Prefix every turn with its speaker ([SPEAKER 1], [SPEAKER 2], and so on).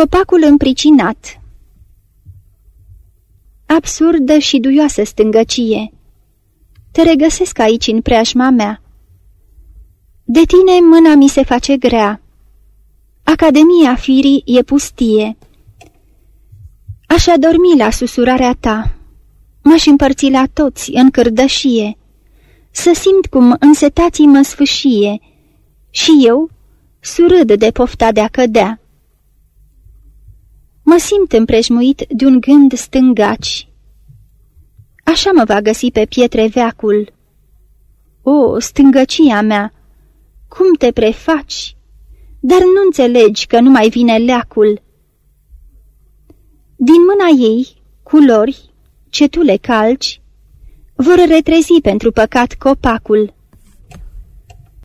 [SPEAKER 1] Copacul împricinat. Absurdă și duioasă stângăcie. Te regăsesc aici în preajma mea. De tine mâna mi se face grea. Academia firii e pustie. Aș adormi la susurarea ta. M-aș împărți la toți în cârdășie. Să simt cum însetații mă sfâșie. Și eu surâd de pofta de a cădea Mă simt împrejmuit de un gând stângaci. Așa mă va găsi pe pietre veacul. O, stângăcia mea, cum te prefaci? Dar nu înțelegi că nu mai vine leacul. Din mâna ei, culori, ce tu le calci, vor retrezi pentru păcat copacul.